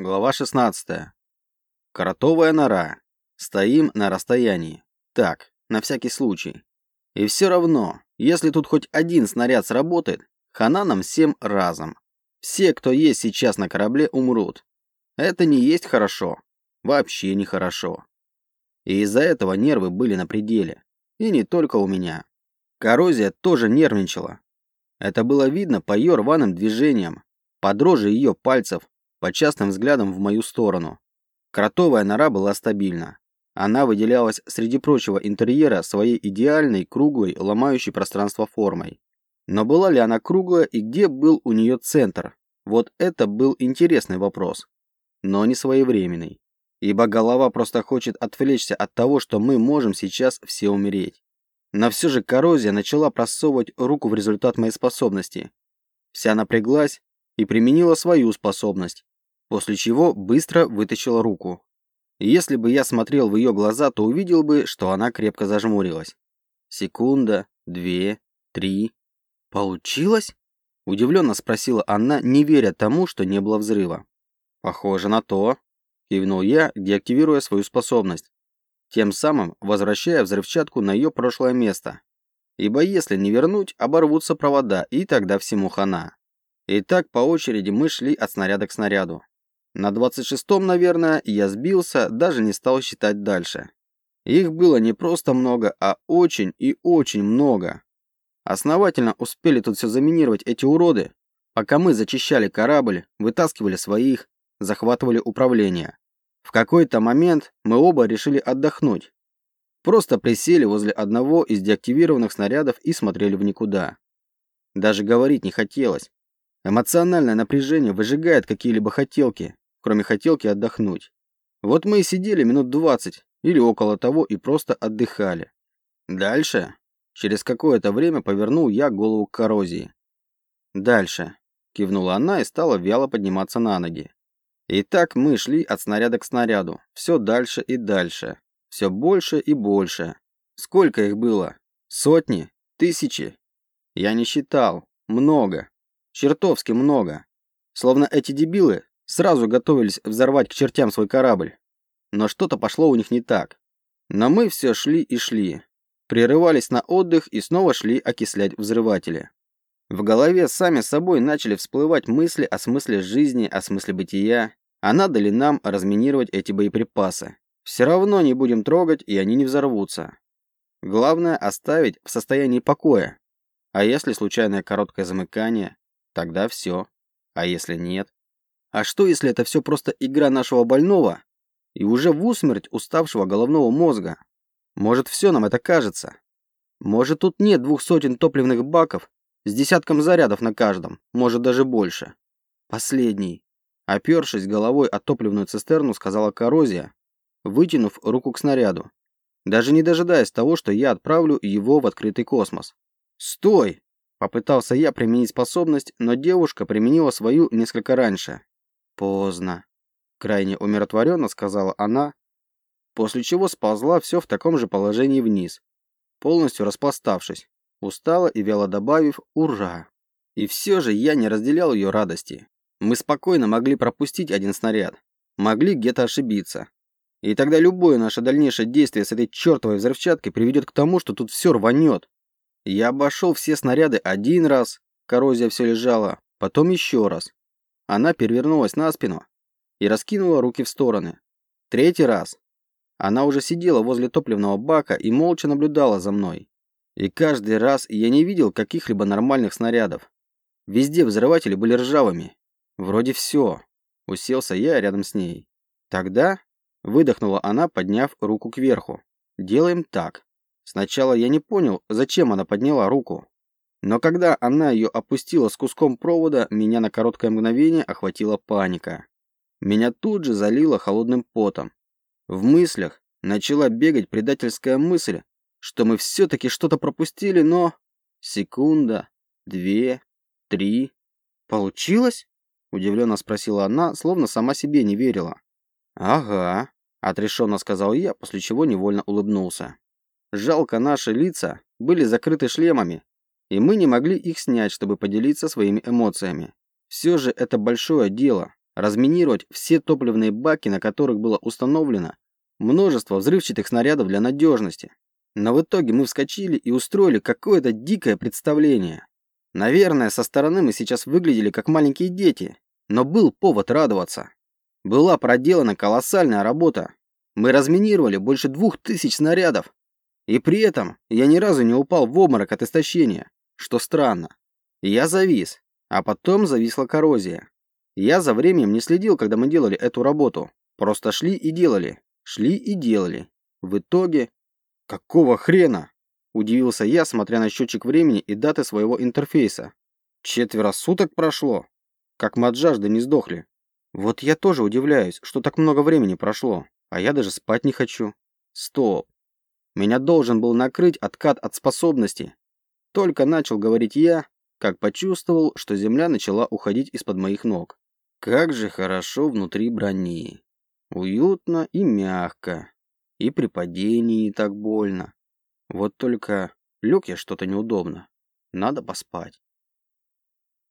Глава 16. Кротовая нора. Стоим на расстоянии. Так, на всякий случай. И все равно, если тут хоть один снаряд сработает, хана нам всем разом. Все, кто есть сейчас на корабле, умрут. Это не есть хорошо. Вообще не хорошо. И из-за этого нервы были на пределе. И не только у меня. Коррозия тоже нервничала. Это было видно по ее рваным движениям, по дрожи ее пальцев, по частным взглядам в мою сторону. Кротовая нора была стабильна. Она выделялась среди прочего интерьера своей идеальной, круглой, ломающей пространство формой. Но была ли она круглая и где был у нее центр? Вот это был интересный вопрос. Но не своевременный. Ибо голова просто хочет отвлечься от того, что мы можем сейчас все умереть. Но все же коррозия начала просовывать руку в результат моей способности. Вся напряглась и применила свою способность, после чего быстро вытащила руку. если бы я смотрел в ее глаза, то увидел бы, что она крепко зажмурилась. Секунда, две, три. «Получилось?» – удивленно спросила она, не веря тому, что не было взрыва. «Похоже на то», – кивнул я, деактивируя свою способность, тем самым возвращая взрывчатку на ее прошлое место. Ибо если не вернуть, оборвутся провода, и тогда всему хана. И так по очереди мы шли от снаряда к снаряду. На 26-м, наверное, я сбился, даже не стал считать дальше. Их было не просто много, а очень и очень много. Основательно успели тут все заминировать эти уроды, пока мы зачищали корабль, вытаскивали своих, захватывали управление. В какой-то момент мы оба решили отдохнуть. Просто присели возле одного из деактивированных снарядов и смотрели в никуда. Даже говорить не хотелось. Эмоциональное напряжение выжигает какие-либо хотелки, кроме хотелки отдохнуть. Вот мы и сидели минут двадцать или около того и просто отдыхали. Дальше, через какое-то время повернул я голову к коррозии. Дальше, кивнула она и стала вяло подниматься на ноги. И так мы шли от снаряда к снаряду, все дальше и дальше, все больше и больше. Сколько их было? Сотни? Тысячи? Я не считал. Много. Чертовски много. Словно эти дебилы сразу готовились взорвать к чертям свой корабль. Но что-то пошло у них не так. Но мы все шли и шли. Прерывались на отдых и снова шли окислять взрыватели. В голове сами собой начали всплывать мысли о смысле жизни, о смысле бытия. А надо ли нам разминировать эти боеприпасы? Все равно не будем трогать, и они не взорвутся. Главное оставить в состоянии покоя. А если случайное короткое замыкание, тогда все. А если нет? А что, если это все просто игра нашего больного и уже в усмерть уставшего головного мозга? Может, все нам это кажется? Может, тут нет двух сотен топливных баков с десятком зарядов на каждом, может, даже больше. Последний. Опершись головой о топливную цистерну, сказала коррозия, вытянув руку к снаряду, даже не дожидаясь того, что я отправлю его в открытый космос. «Стой!» – попытался я применить способность, но девушка применила свою несколько раньше. Поздно. Крайне умиротворенно сказала она, после чего сползла все в таком же положении вниз, полностью распластавшись, устало и вяло добавив «Ура!». И все же я не разделял ее радости. Мы спокойно могли пропустить один снаряд, могли где-то ошибиться. И тогда любое наше дальнейшее действие с этой чертовой взрывчаткой приведет к тому, что тут все рванет. Я обошел все снаряды один раз, коррозия все лежала, потом еще раз. Она перевернулась на спину и раскинула руки в стороны. Третий раз. Она уже сидела возле топливного бака и молча наблюдала за мной. И каждый раз я не видел каких-либо нормальных снарядов. Везде взрыватели были ржавыми. Вроде все. Уселся я рядом с ней. Тогда выдохнула она, подняв руку кверху. Делаем так. Сначала я не понял, зачем она подняла руку. Но когда она ее опустила с куском провода, меня на короткое мгновение охватила паника. Меня тут же залило холодным потом. В мыслях начала бегать предательская мысль, что мы все-таки что-то пропустили, но... Секунда, две, три... Получилось? Удивленно спросила она, словно сама себе не верила. Ага, отрешенно сказал я, после чего невольно улыбнулся. Жалко, наши лица были закрыты шлемами, и мы не могли их снять, чтобы поделиться своими эмоциями. Все же это большое дело разминировать все топливные баки, на которых было установлено множество взрывчатых снарядов для надежности. Но в итоге мы вскочили и устроили какое-то дикое представление. Наверное, со стороны мы сейчас выглядели как маленькие дети, но был повод радоваться. Была проделана колоссальная работа. Мы разминировали больше двух тысяч снарядов. И при этом я ни разу не упал в обморок от истощения, что странно. Я завис, а потом зависла коррозия. Я за временем не следил, когда мы делали эту работу. Просто шли и делали, шли и делали. В итоге... Какого хрена? Удивился я, смотря на счетчик времени и даты своего интерфейса. Четверо суток прошло. Как мы от жажды не сдохли. Вот я тоже удивляюсь, что так много времени прошло, а я даже спать не хочу. Стоп. Меня должен был накрыть откат от способности. Только начал говорить я, как почувствовал, что земля начала уходить из-под моих ног. Как же хорошо внутри брони. Уютно и мягко. И при падении так больно. Вот только лег я что-то неудобно. Надо поспать.